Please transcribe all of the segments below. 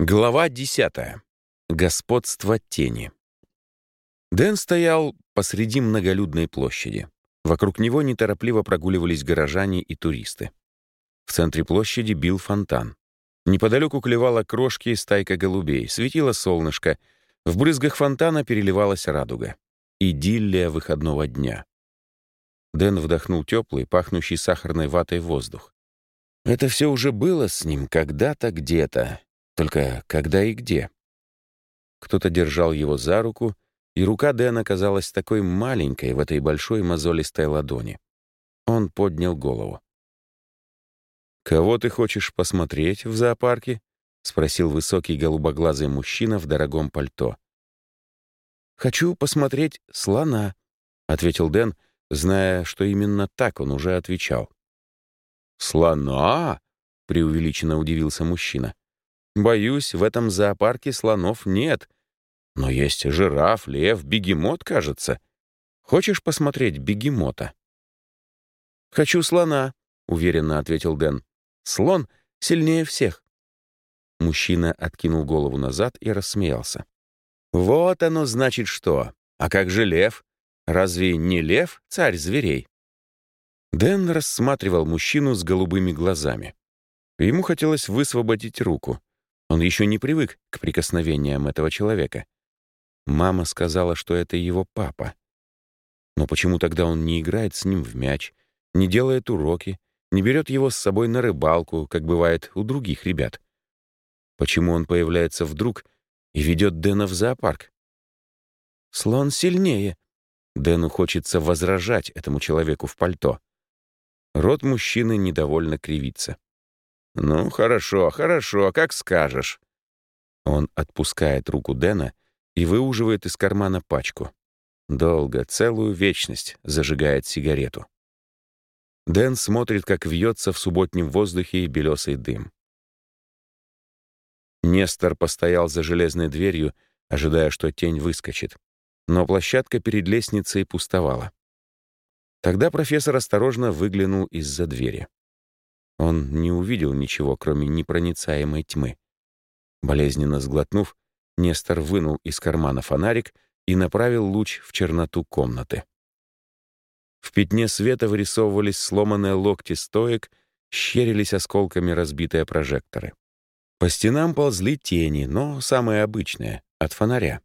Глава десятая. Господство тени. Дэн стоял посреди многолюдной площади. Вокруг него неторопливо прогуливались горожане и туристы. В центре площади бил фонтан. Неподалеку клевала крошки стайка голубей, светило солнышко. В брызгах фонтана переливалась радуга. Идиллия выходного дня. Дэн вдохнул теплый, пахнущий сахарной ватой воздух. Это все уже было с ним когда-то где-то, только когда и где? Кто-то держал его за руку, и рука Дэна казалась такой маленькой в этой большой мозолистой ладони. Он поднял голову. «Кого ты хочешь посмотреть в зоопарке?» — спросил высокий голубоглазый мужчина в дорогом пальто. «Хочу посмотреть слона», — ответил Дэн, зная, что именно так он уже отвечал. «Слона?» — преувеличенно удивился мужчина. Боюсь, в этом зоопарке слонов нет. Но есть жираф, лев, бегемот, кажется. Хочешь посмотреть бегемота?» «Хочу слона», — уверенно ответил Дэн. «Слон сильнее всех». Мужчина откинул голову назад и рассмеялся. «Вот оно значит что. А как же лев? Разве не лев царь зверей?» Дэн рассматривал мужчину с голубыми глазами. Ему хотелось высвободить руку. Он еще не привык к прикосновениям этого человека. Мама сказала, что это его папа. Но почему тогда он не играет с ним в мяч, не делает уроки, не берет его с собой на рыбалку, как бывает у других ребят? Почему он появляется вдруг и ведет Дэна в зоопарк? Слон сильнее. Дэну хочется возражать этому человеку в пальто. Рот мужчины недовольно кривится. «Ну, хорошо, хорошо, как скажешь». Он отпускает руку Дэна и выуживает из кармана пачку. Долго, целую вечность зажигает сигарету. Дэн смотрит, как вьется в субботнем воздухе белесый дым. Нестор постоял за железной дверью, ожидая, что тень выскочит. Но площадка перед лестницей пустовала. Тогда профессор осторожно выглянул из-за двери. Он не увидел ничего, кроме непроницаемой тьмы. Болезненно сглотнув, Нестор вынул из кармана фонарик и направил луч в черноту комнаты. В пятне света вырисовывались сломанные локти стоек, щерились осколками разбитые прожекторы. По стенам ползли тени, но самые обычные, от фонаря.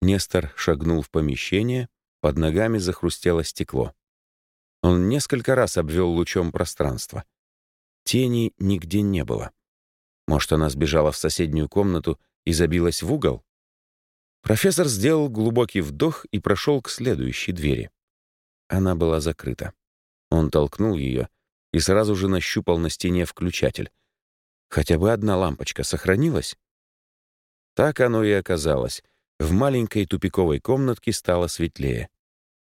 Нестор шагнул в помещение, под ногами захрустело стекло. Он несколько раз обвел лучом пространство — Тени нигде не было. Может, она сбежала в соседнюю комнату и забилась в угол? Профессор сделал глубокий вдох и прошел к следующей двери. Она была закрыта. Он толкнул ее и сразу же нащупал на стене включатель. Хотя бы одна лампочка сохранилась? Так оно и оказалось. В маленькой тупиковой комнатке стало светлее.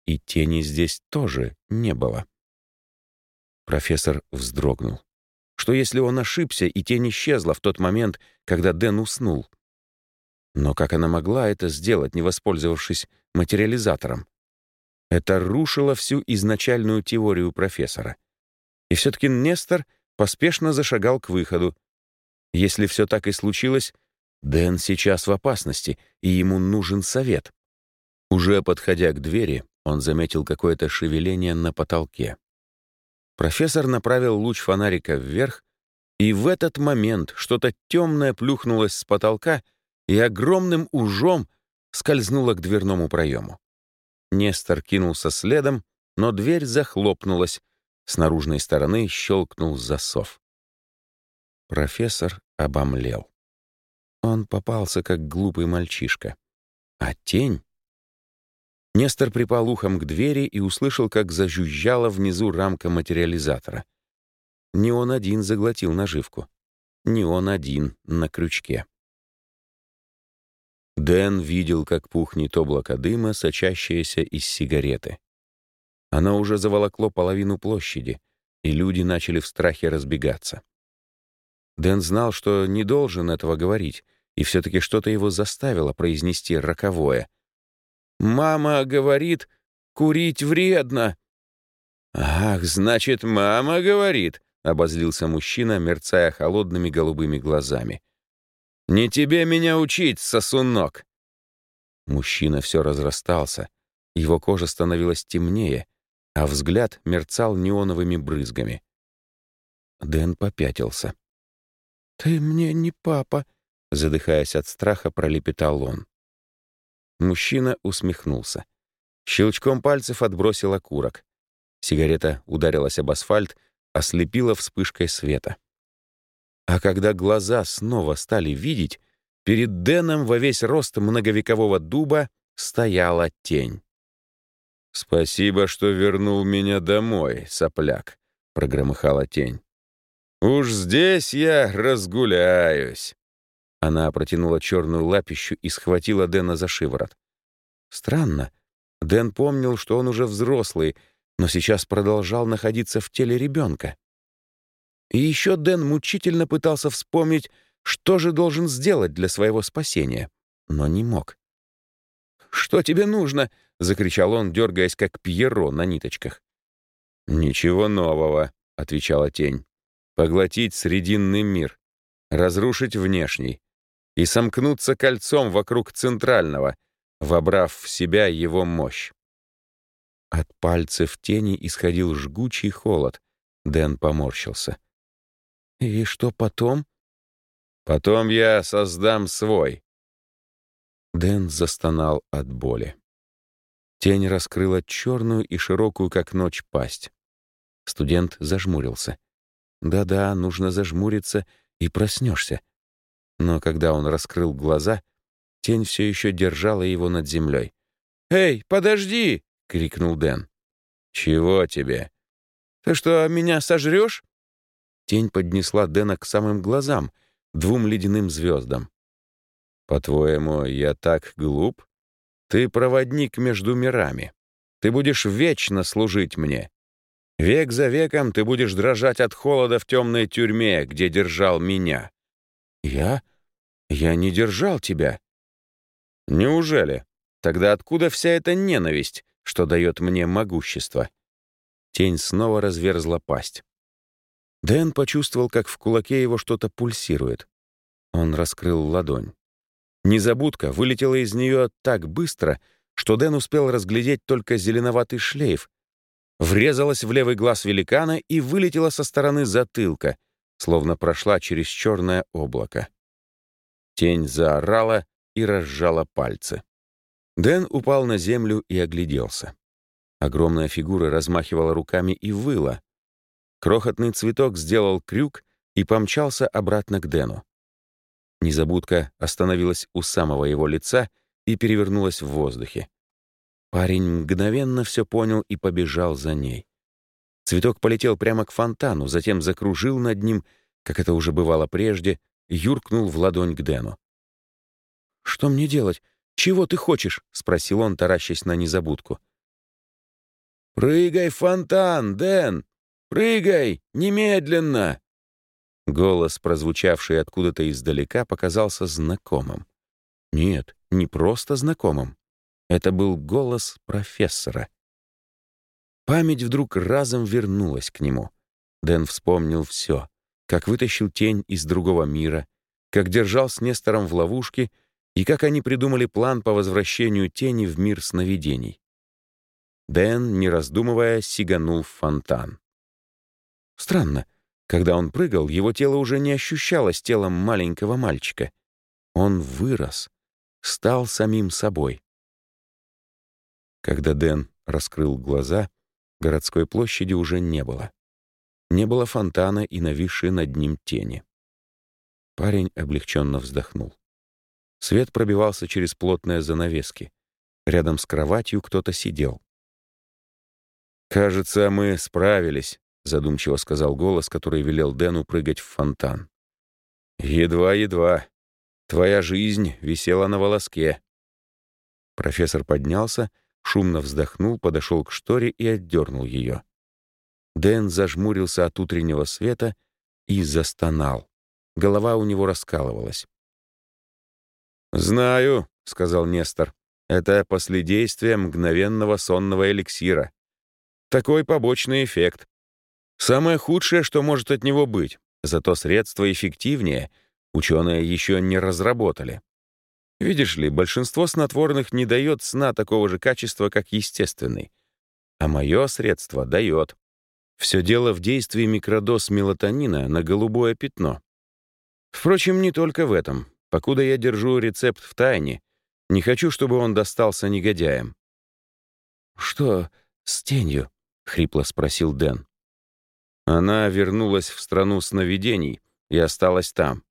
И тени здесь тоже не было. Профессор вздрогнул. Что если он ошибся, и тень исчезла в тот момент, когда Дэн уснул? Но как она могла это сделать, не воспользовавшись материализатором? Это рушило всю изначальную теорию профессора. И все-таки Нестор поспешно зашагал к выходу. Если все так и случилось, Дэн сейчас в опасности, и ему нужен совет. Уже подходя к двери, он заметил какое-то шевеление на потолке. Профессор направил луч фонарика вверх, и в этот момент что-то темное плюхнулось с потолка и огромным ужом скользнуло к дверному проему. Нестор кинулся следом, но дверь захлопнулась. С наружной стороны щелкнул засов. Профессор обомлел. Он попался, как глупый мальчишка. А тень Нестор припал ухом к двери и услышал, как зажужжала внизу рамка материализатора. Не он один заглотил наживку. Не он один на крючке. Дэн видел, как пухнет облако дыма, сочащееся из сигареты. Оно уже заволокло половину площади, и люди начали в страхе разбегаться. Дэн знал, что не должен этого говорить, и все-таки что-то его заставило произнести роковое — Мама говорит, курить вредно. Ах, значит, мама говорит, обозлился мужчина, мерцая холодными голубыми глазами. «Не тебе меня учить, сосунок!» Мужчина все разрастался, его кожа становилась темнее, а взгляд мерцал неоновыми брызгами. Дэн попятился. «Ты мне не папа», — задыхаясь от страха, пролепетал он. Мужчина усмехнулся. Щелчком пальцев отбросил окурок. Сигарета ударилась об асфальт, ослепила вспышкой света. А когда глаза снова стали видеть, перед Дэном во весь рост многовекового дуба стояла тень. «Спасибо, что вернул меня домой, сопляк», — прогромыхала тень. «Уж здесь я разгуляюсь». Она протянула черную лапищу и схватила Дэна за шиворот. Странно. Дэн помнил, что он уже взрослый, но сейчас продолжал находиться в теле ребенка. И еще Дэн мучительно пытался вспомнить, что же должен сделать для своего спасения, но не мог. «Что тебе нужно?» — закричал он, дергаясь, как Пьеро на ниточках. «Ничего нового», — отвечала тень. «Поглотить срединный мир, разрушить внешний и сомкнуться кольцом вокруг центрального, вобрав в себя его мощь». От пальцев тени исходил жгучий холод. Дэн поморщился. «И что потом?» «Потом я создам свой». Дэн застонал от боли. Тень раскрыла черную и широкую, как ночь, пасть. Студент зажмурился. Да-да, нужно зажмуриться, и проснешься. Но когда он раскрыл глаза, тень все еще держала его над землей. «Эй, подожди!» — крикнул Дэн. «Чего тебе?» «Ты что, меня сожрешь?» Тень поднесла Дэна к самым глазам, двум ледяным звездам. «По-твоему, я так глуп?» Ты проводник между мирами. Ты будешь вечно служить мне. Век за веком ты будешь дрожать от холода в темной тюрьме, где держал меня. Я? Я не держал тебя. Неужели? Тогда откуда вся эта ненависть, что дает мне могущество? Тень снова разверзла пасть. Дэн почувствовал, как в кулаке его что-то пульсирует. Он раскрыл ладонь. Незабудка вылетела из нее так быстро, что Дэн успел разглядеть только зеленоватый шлейф, врезалась в левый глаз великана и вылетела со стороны затылка, словно прошла через черное облако. Тень заорала и разжала пальцы. Дэн упал на землю и огляделся. Огромная фигура размахивала руками и выла. Крохотный цветок сделал крюк и помчался обратно к Дэну. Незабудка остановилась у самого его лица и перевернулась в воздухе. Парень мгновенно все понял и побежал за ней. Цветок полетел прямо к фонтану, затем закружил над ним, как это уже бывало прежде, юркнул в ладонь к Дэну. «Что мне делать? Чего ты хочешь?» — спросил он, таращась на незабудку. «Прыгай фонтан, Дэн! Прыгай! Немедленно!» Голос, прозвучавший откуда-то издалека, показался знакомым. Нет, не просто знакомым. Это был голос профессора. Память вдруг разом вернулась к нему. Дэн вспомнил все. Как вытащил тень из другого мира, как держал с Нестором в ловушке и как они придумали план по возвращению тени в мир сновидений. Дэн, не раздумывая, сиганул в фонтан. Странно, когда он прыгал, его тело уже не ощущалось телом маленького мальчика. Он вырос, стал самим собой. Когда Дэн раскрыл глаза, городской площади уже не было. Не было фонтана и нависшей над ним тени. Парень облегченно вздохнул. Свет пробивался через плотные занавески. Рядом с кроватью кто-то сидел. «Кажется, мы справились», — задумчиво сказал голос, который велел Дэну прыгать в фонтан. «Едва-едва. Твоя жизнь висела на волоске». Профессор поднялся, шумно вздохнул, подошел к шторе и отдернул ее. Дэн зажмурился от утреннего света и застонал. Голова у него раскалывалась. «Знаю», — сказал Нестор, — «это последействие мгновенного сонного эликсира. Такой побочный эффект. Самое худшее, что может от него быть, зато средство эффективнее, ученые еще не разработали. Видишь ли, большинство снотворных не дает сна такого же качества, как естественный. А мое средство дает. Все дело в действии микродоз мелатонина на голубое пятно. Впрочем, не только в этом. Покуда я держу рецепт в тайне, не хочу, чтобы он достался негодяям. «Что с тенью?» — хрипло спросил Дэн. Она вернулась в страну сновидений и осталась там.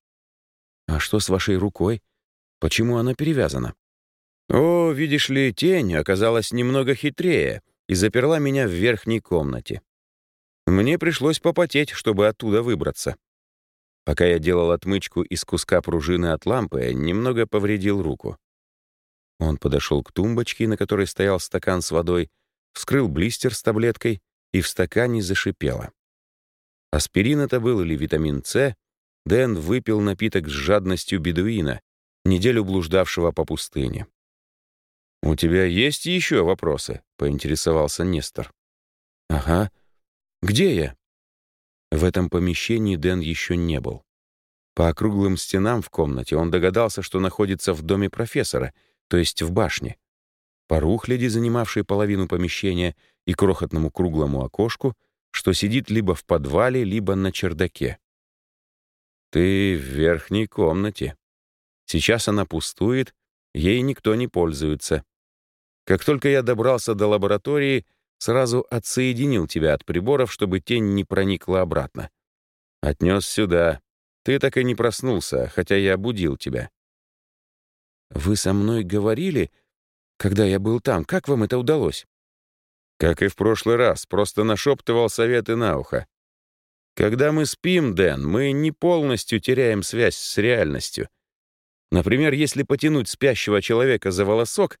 «А что с вашей рукой? Почему она перевязана?» «О, видишь ли, тень оказалась немного хитрее и заперла меня в верхней комнате. Мне пришлось попотеть, чтобы оттуда выбраться. Пока я делал отмычку из куска пружины от лампы, немного повредил руку. Он подошел к тумбочке, на которой стоял стакан с водой, вскрыл блистер с таблеткой, и в стакане зашипело. Аспирин это был или витамин С, Дэн выпил напиток с жадностью бедуина, неделю блуждавшего по пустыне. «У тебя есть еще вопросы?» — поинтересовался Нестор. «Ага. Где я?» В этом помещении Дэн еще не был. По округлым стенам в комнате он догадался, что находится в доме профессора, то есть в башне. По рухляди, занимавшей половину помещения, и крохотному круглому окошку, что сидит либо в подвале, либо на чердаке. «Ты в верхней комнате», Сейчас она пустует, ей никто не пользуется. Как только я добрался до лаборатории, сразу отсоединил тебя от приборов, чтобы тень не проникла обратно. Отнес сюда. Ты так и не проснулся, хотя я будил тебя. Вы со мной говорили, когда я был там. Как вам это удалось? Как и в прошлый раз, просто нашептывал советы на ухо. Когда мы спим, Дэн, мы не полностью теряем связь с реальностью — Например, если потянуть спящего человека за волосок,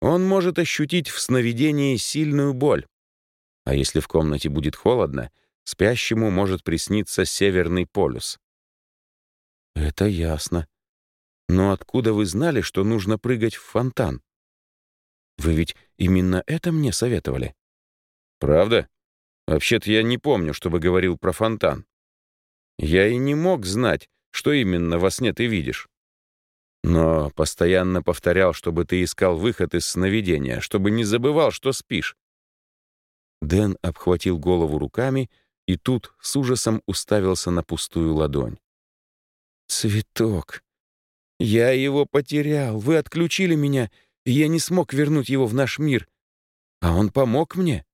он может ощутить в сновидении сильную боль. А если в комнате будет холодно, спящему может присниться Северный полюс. Это ясно. Но откуда вы знали, что нужно прыгать в фонтан? Вы ведь именно это мне советовали. Правда? Вообще-то я не помню, чтобы говорил про фонтан. Я и не мог знать, что именно во сне ты видишь. Но постоянно повторял, чтобы ты искал выход из сновидения, чтобы не забывал, что спишь. Дэн обхватил голову руками и тут с ужасом уставился на пустую ладонь. «Цветок! Я его потерял! Вы отключили меня, и я не смог вернуть его в наш мир. А он помог мне!»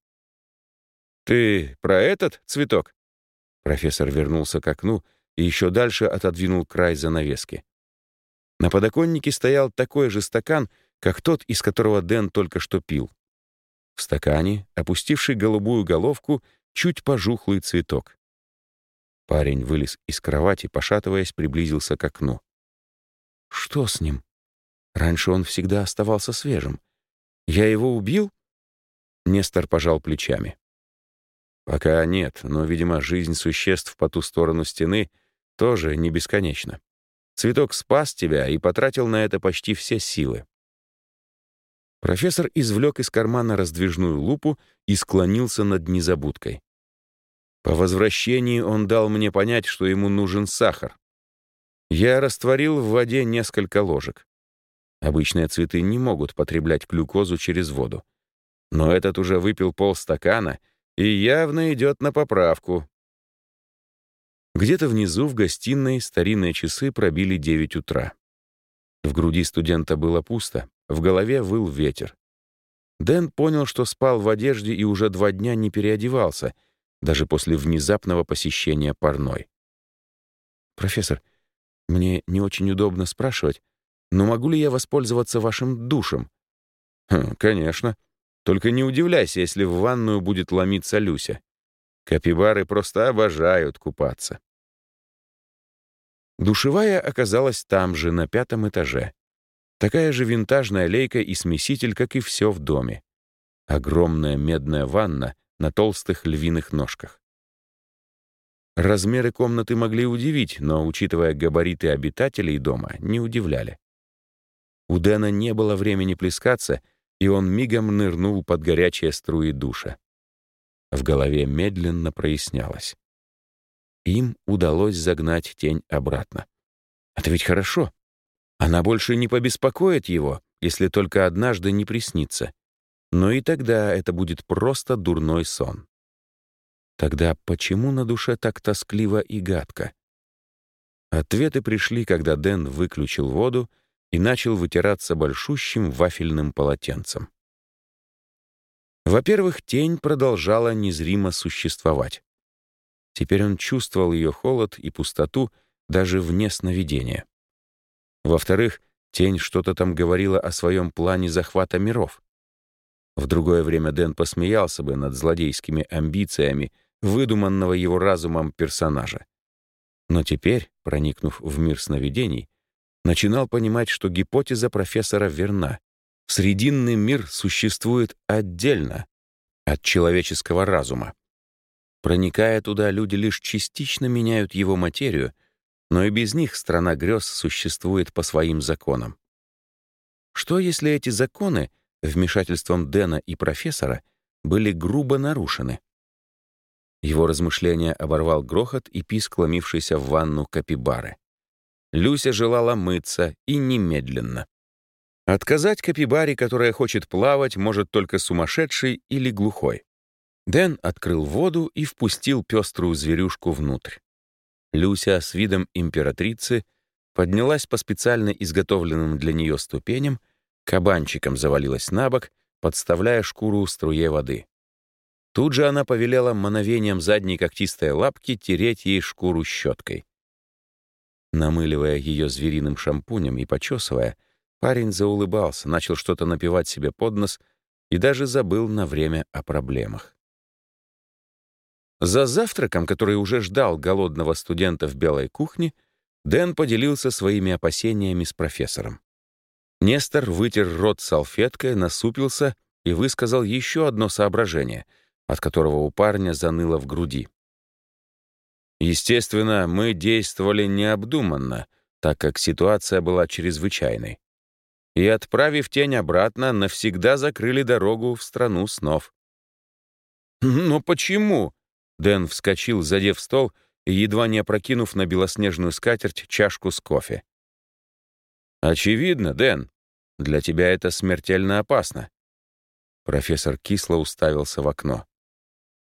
«Ты про этот цветок?» Профессор вернулся к окну и еще дальше отодвинул край занавески. На подоконнике стоял такой же стакан, как тот, из которого Дэн только что пил. В стакане, опустивший голубую головку, чуть пожухлый цветок. Парень вылез из кровати, пошатываясь, приблизился к окну. «Что с ним? Раньше он всегда оставался свежим. Я его убил?» Нестор пожал плечами. «Пока нет, но, видимо, жизнь существ по ту сторону стены тоже не бесконечна. Цветок спас тебя и потратил на это почти все силы. Профессор извлек из кармана раздвижную лупу и склонился над незабудкой. По возвращении он дал мне понять, что ему нужен сахар. Я растворил в воде несколько ложек. Обычные цветы не могут потреблять глюкозу через воду. Но этот уже выпил полстакана и явно идет на поправку. Где-то внизу, в гостиной, старинные часы пробили 9 утра. В груди студента было пусто, в голове выл ветер. Дэн понял, что спал в одежде и уже два дня не переодевался, даже после внезапного посещения парной. «Профессор, мне не очень удобно спрашивать, но могу ли я воспользоваться вашим душем?» хм, «Конечно. Только не удивляйся, если в ванную будет ломиться Люся. Капибары просто обожают купаться. Душевая оказалась там же, на пятом этаже. Такая же винтажная лейка и смеситель, как и все в доме. Огромная медная ванна на толстых львиных ножках. Размеры комнаты могли удивить, но, учитывая габариты обитателей дома, не удивляли. У Дэна не было времени плескаться, и он мигом нырнул под горячие струи душа. В голове медленно прояснялось. Им удалось загнать тень обратно. Это ведь хорошо. Она больше не побеспокоит его, если только однажды не приснится. Но и тогда это будет просто дурной сон. Тогда почему на душе так тоскливо и гадко? Ответы пришли, когда Дэн выключил воду и начал вытираться большущим вафельным полотенцем. Во-первых, тень продолжала незримо существовать. Теперь он чувствовал ее холод и пустоту даже вне сновидения. Во-вторых, тень что-то там говорила о своем плане захвата миров. В другое время Дэн посмеялся бы над злодейскими амбициями выдуманного его разумом персонажа. Но теперь, проникнув в мир сновидений, начинал понимать, что гипотеза профессора верна. Срединный мир существует отдельно от человеческого разума. Проникая туда, люди лишь частично меняют его материю, но и без них страна грез существует по своим законам. Что, если эти законы, вмешательством Дэна и профессора, были грубо нарушены? Его размышления оборвал грохот и писк ломившийся в ванну капибары. Люся желала мыться и немедленно. Отказать капибаре, которая хочет плавать, может только сумасшедший или глухой. Дэн открыл воду и впустил пеструю зверюшку внутрь. Люся с видом императрицы поднялась по специально изготовленным для нее ступеням, кабанчиком завалилась на бок, подставляя шкуру струе воды. Тут же она повелела мановением задней когтистой лапки тереть ей шкуру щеткой. Намыливая ее звериным шампунем и почесывая, парень заулыбался, начал что-то напевать себе под нос и даже забыл на время о проблемах. За завтраком, который уже ждал голодного студента в белой кухне, Дэн поделился своими опасениями с профессором. Нестор вытер рот салфеткой, насупился и высказал еще одно соображение, от которого у парня заныло в груди. Естественно, мы действовали необдуманно, так как ситуация была чрезвычайной. И, отправив тень обратно, навсегда закрыли дорогу в страну снов. «Но почему?» Дэн вскочил, задев стол едва не опрокинув на белоснежную скатерть чашку с кофе. «Очевидно, Дэн, для тебя это смертельно опасно». Профессор кисло уставился в окно.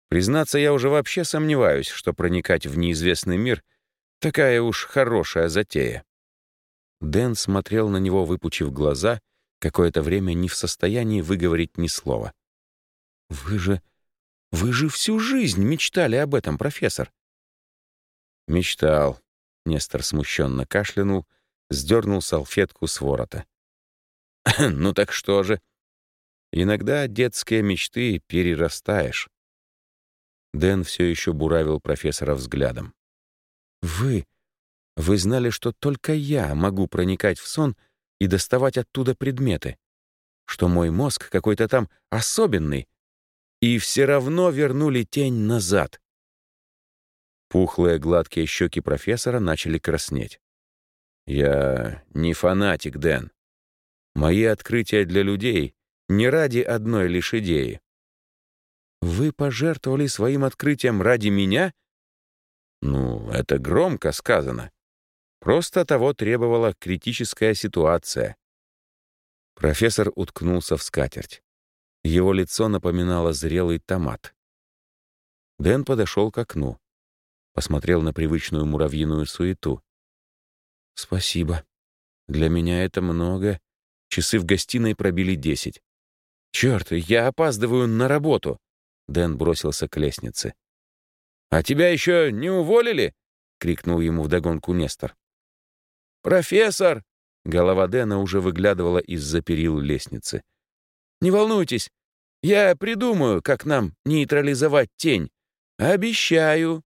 Признаться, я уже вообще сомневаюсь, что проникать в неизвестный мир — такая уж хорошая затея. Дэн смотрел на него, выпучив глаза, какое-то время не в состоянии выговорить ни слова. «Вы же... вы же всю жизнь мечтали об этом, профессор!» «Мечтал», — Нестор смущенно кашлянул, сдернул салфетку с ворота. «Ну так что же? Иногда детские мечты перерастаешь». Дэн все еще буравил профессора взглядом. «Вы... вы знали, что только я могу проникать в сон и доставать оттуда предметы, что мой мозг какой-то там особенный, и все равно вернули тень назад». Пухлые гладкие щеки профессора начали краснеть. «Я не фанатик, Дэн. Мои открытия для людей не ради одной лишь идеи. Вы пожертвовали своим открытием ради меня? Ну, это громко сказано. Просто того требовала критическая ситуация. Профессор уткнулся в скатерть. Его лицо напоминало зрелый томат. Дэн подошел к окну. Посмотрел на привычную муравьиную суету. «Спасибо. Для меня это много. Часы в гостиной пробили десять. Черт, я опаздываю на работу!» Дэн бросился к лестнице. «А тебя еще не уволили?» — крикнул ему вдогонку Нестор. «Профессор!» — голова Дэна уже выглядывала из-за перил лестницы. «Не волнуйтесь, я придумаю, как нам нейтрализовать тень. Обещаю!»